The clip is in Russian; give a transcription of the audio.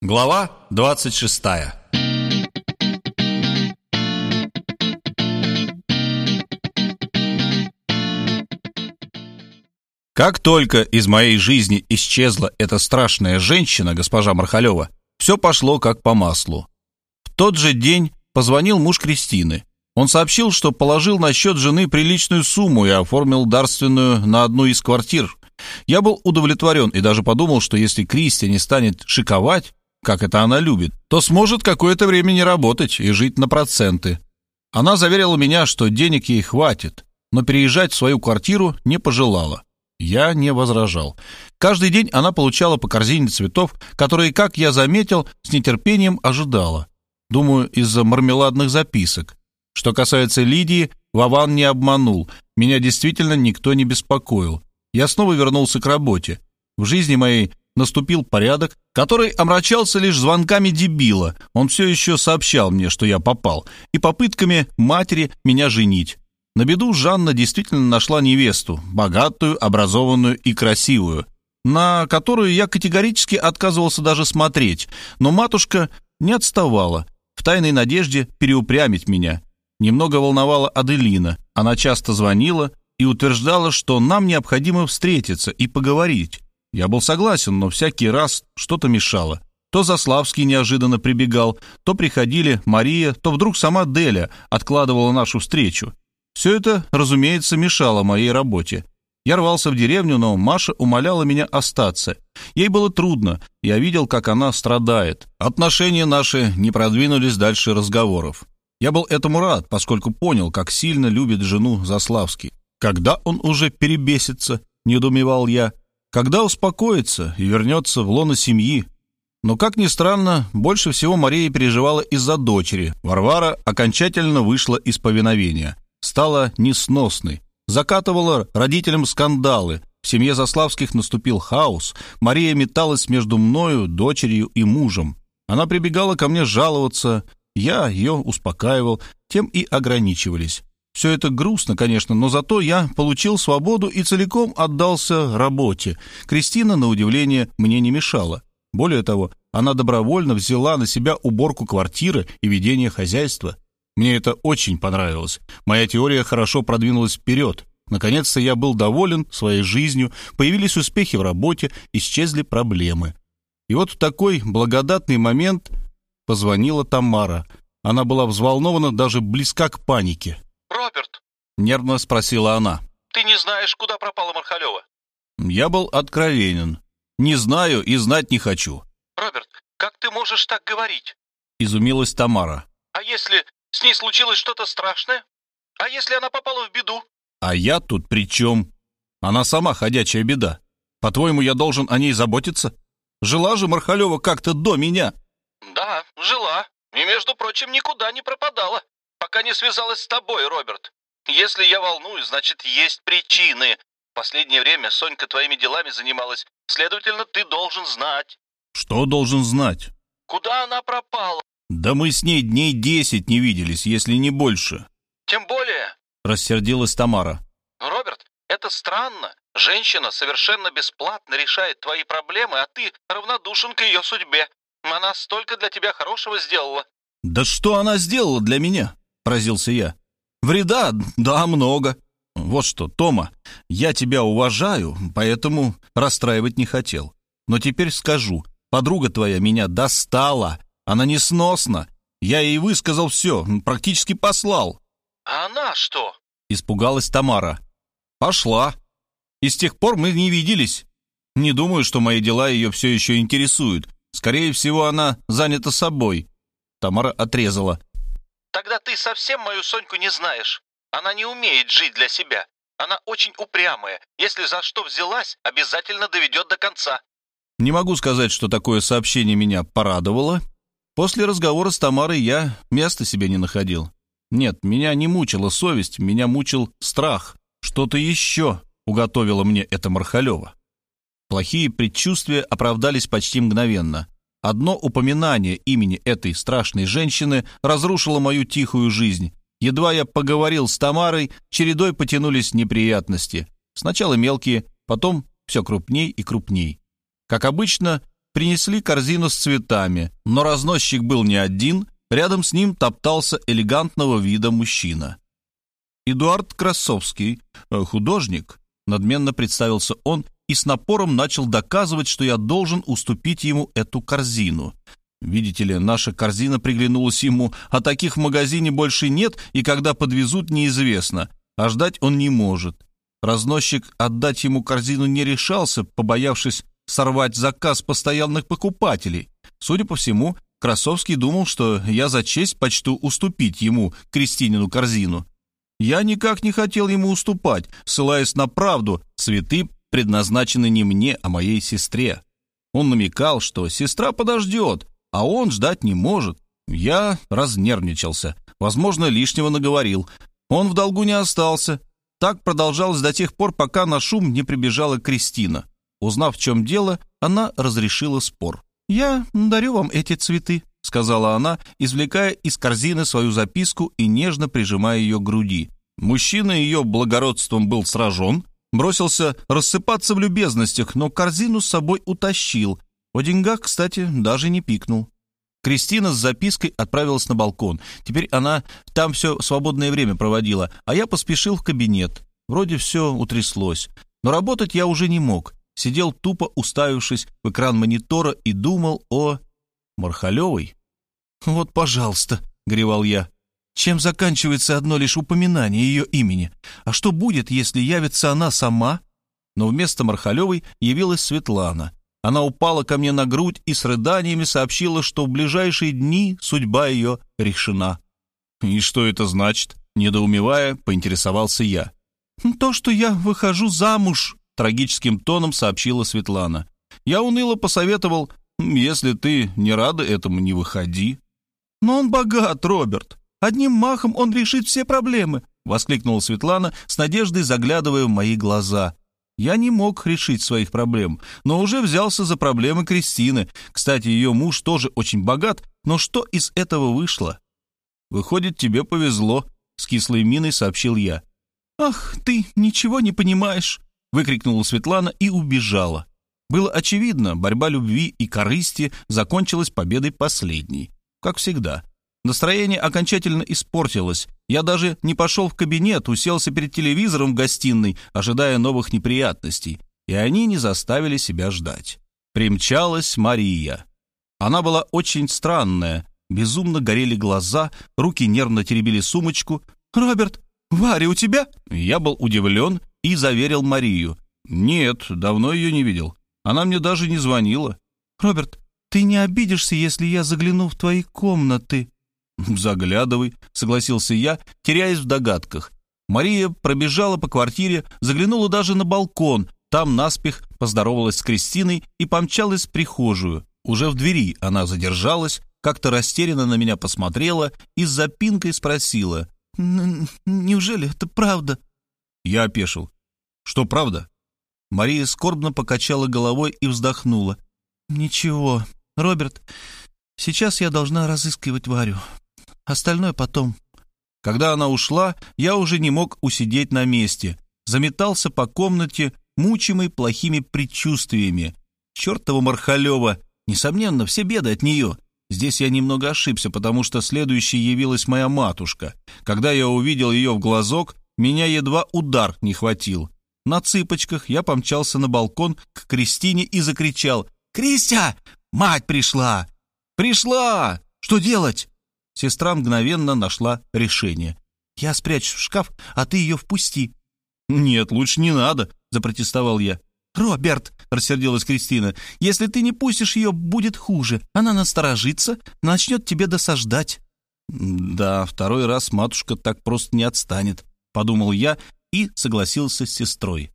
Глава 26 Как только из моей жизни исчезла эта страшная женщина, госпожа Мархалева, все пошло как по маслу. В тот же день позвонил муж Кристины. Он сообщил, что положил на счет жены приличную сумму и оформил дарственную на одну из квартир. Я был удовлетворен и даже подумал, что если Кристи не станет шиковать, как это она любит, то сможет какое-то время не работать и жить на проценты. Она заверила меня, что денег ей хватит, но переезжать в свою квартиру не пожелала. Я не возражал. Каждый день она получала по корзине цветов, которые, как я заметил, с нетерпением ожидала. Думаю, из-за мармеладных записок. Что касается Лидии, Вован не обманул. Меня действительно никто не беспокоил. Я снова вернулся к работе. В жизни моей наступил порядок, который омрачался лишь звонками дебила. Он все еще сообщал мне, что я попал, и попытками матери меня женить. На беду Жанна действительно нашла невесту, богатую, образованную и красивую, на которую я категорически отказывался даже смотреть, но матушка не отставала, в тайной надежде переупрямить меня. Немного волновала Аделина, она часто звонила и утверждала, что нам необходимо встретиться и поговорить. Я был согласен, но всякий раз что-то мешало. То Заславский неожиданно прибегал, то приходили Мария, то вдруг сама Деля откладывала нашу встречу. Все это, разумеется, мешало моей работе. Я рвался в деревню, но Маша умоляла меня остаться. Ей было трудно, я видел, как она страдает. Отношения наши не продвинулись дальше разговоров. Я был этому рад, поскольку понял, как сильно любит жену Заславский. Когда он уже перебесится, недоумевал я, когда успокоится и вернется в лоно семьи. Но, как ни странно, больше всего Мария переживала из-за дочери. Варвара окончательно вышла из повиновения, стала несносной, закатывала родителям скандалы. В семье Заславских наступил хаос. Мария металась между мною, дочерью и мужем. Она прибегала ко мне жаловаться, я ее успокаивал, тем и ограничивались. Все это грустно, конечно, но зато я получил свободу и целиком отдался работе. Кристина, на удивление, мне не мешала. Более того, она добровольно взяла на себя уборку квартиры и ведение хозяйства. Мне это очень понравилось. Моя теория хорошо продвинулась вперед. Наконец-то я был доволен своей жизнью, появились успехи в работе, исчезли проблемы. И вот в такой благодатный момент позвонила Тамара. Она была взволнована, даже близка к панике. «Роберт!» — нервно спросила она. «Ты не знаешь, куда пропала Мархалева?» Я был откровенен. Не знаю и знать не хочу. «Роберт, как ты можешь так говорить?» — изумилась Тамара. «А если с ней случилось что-то страшное? А если она попала в беду?» «А я тут при чем? Она сама ходячая беда. По-твоему, я должен о ней заботиться? Жила же Мархалева как-то до меня». «Да, жила. И, между прочим, никуда не пропадала пока не связалась с тобой, Роберт. Если я волнуюсь, значит, есть причины. В последнее время Сонька твоими делами занималась. Следовательно, ты должен знать. Что должен знать? Куда она пропала? Да мы с ней дней десять не виделись, если не больше. Тем более. Рассердилась Тамара. Роберт, это странно. Женщина совершенно бесплатно решает твои проблемы, а ты равнодушен к ее судьбе. Она столько для тебя хорошего сделала. Да что она сделала для меня? Поразился я. «Вреда, да, много. Вот что, Тома, я тебя уважаю, поэтому расстраивать не хотел. Но теперь скажу, подруга твоя меня достала, она несносна. Я ей высказал все, практически послал». «А она что?» — испугалась Тамара. «Пошла. И с тех пор мы не виделись. Не думаю, что мои дела ее все еще интересуют. Скорее всего, она занята собой». Тамара отрезала. Тогда ты совсем мою Соньку не знаешь. Она не умеет жить для себя. Она очень упрямая. Если за что взялась, обязательно доведет до конца. Не могу сказать, что такое сообщение меня порадовало. После разговора с Тамарой я места себе не находил. Нет, меня не мучила совесть, меня мучил страх. Что-то еще уготовила мне эта Мархалева. Плохие предчувствия оправдались почти мгновенно. Одно упоминание имени этой страшной женщины разрушило мою тихую жизнь. Едва я поговорил с Тамарой, чередой потянулись неприятности. Сначала мелкие, потом все крупней и крупней. Как обычно, принесли корзину с цветами, но разносчик был не один, рядом с ним топтался элегантного вида мужчина. Эдуард Красовский, э, художник, надменно представился он и с напором начал доказывать, что я должен уступить ему эту корзину. Видите ли, наша корзина приглянулась ему, а таких в магазине больше нет, и когда подвезут, неизвестно, а ждать он не может. Разносчик отдать ему корзину не решался, побоявшись сорвать заказ постоянных покупателей. Судя по всему, Красовский думал, что я за честь почту уступить ему, Кристинину, корзину. Я никак не хотел ему уступать, ссылаясь на правду, цветы предназначены не мне, а моей сестре. Он намекал, что сестра подождет, а он ждать не может. Я разнервничался, возможно, лишнего наговорил. Он в долгу не остался. Так продолжалось до тех пор, пока на шум не прибежала Кристина. Узнав, в чем дело, она разрешила спор. «Я дарю вам эти цветы», — сказала она, извлекая из корзины свою записку и нежно прижимая ее к груди. Мужчина ее благородством был сражен, бросился рассыпаться в любезностях, но корзину с собой утащил. О деньгах, кстати, даже не пикнул. Кристина с запиской отправилась на балкон. Теперь она там все свободное время проводила, а я поспешил в кабинет. Вроде все утряслось. Но работать я уже не мог. Сидел тупо уставившись в экран монитора и думал о... Мархалевой? «Вот, пожалуйста», — горевал я. «Чем заканчивается одно лишь упоминание ее имени? А что будет, если явится она сама?» Но вместо Мархалевой явилась Светлана. Она упала ко мне на грудь и с рыданиями сообщила, что в ближайшие дни судьба ее решена. «И что это значит?» Недоумевая, поинтересовался я. «То, что я выхожу замуж», — трагическим тоном сообщила Светлана. Я уныло посоветовал, «Если ты не рада этому, не выходи». «Но он богат, Роберт. Одним махом он решит все проблемы», — воскликнула Светлана с надеждой, заглядывая в мои глаза. Я не мог решить своих проблем, но уже взялся за проблемы Кристины. Кстати, ее муж тоже очень богат, но что из этого вышло? «Выходит, тебе повезло», — с кислой миной сообщил я. «Ах, ты ничего не понимаешь!» — выкрикнула Светлана и убежала. Было очевидно, борьба любви и корысти закончилась победой последней. Как всегда. Настроение окончательно испортилось. Я даже не пошел в кабинет, уселся перед телевизором в гостиной, ожидая новых неприятностей. И они не заставили себя ждать. Примчалась Мария. Она была очень странная. Безумно горели глаза, руки нервно теребили сумочку. «Роберт, Варя у тебя?» Я был удивлен и заверил Марию. «Нет, давно ее не видел. Она мне даже не звонила». «Роберт, ты не обидишься, если я загляну в твои комнаты?» «Заглядывай», — согласился я, теряясь в догадках. Мария пробежала по квартире, заглянула даже на балкон, там наспех поздоровалась с Кристиной и помчалась в прихожую. Уже в двери она задержалась, как-то растерянно на меня посмотрела и с запинкой спросила. «Неужели это правда?» Я опешил. «Что правда?» Мария скорбно покачала головой и вздохнула. «Ничего, Роберт, сейчас я должна разыскивать Варю. Остальное потом. Когда она ушла, я уже не мог усидеть на месте. Заметался по комнате, мучимый плохими предчувствиями. Чертова Мархалева! Несомненно, все беды от нее. Здесь я немного ошибся, потому что следующей явилась моя матушка. Когда я увидел ее в глазок, меня едва удар не хватил. На цыпочках я помчался на балкон к Кристине и закричал «Кристя! Мать пришла! Пришла! Что делать?» Сестра мгновенно нашла решение. «Я спрячу в шкаф, а ты ее впусти». «Нет, лучше не надо», — запротестовал я. «Роберт», — рассердилась Кристина, — «если ты не пустишь ее, будет хуже. Она насторожится, начнет тебе досаждать». «Да, второй раз матушка так просто не отстанет», — подумал я и согласился с сестрой.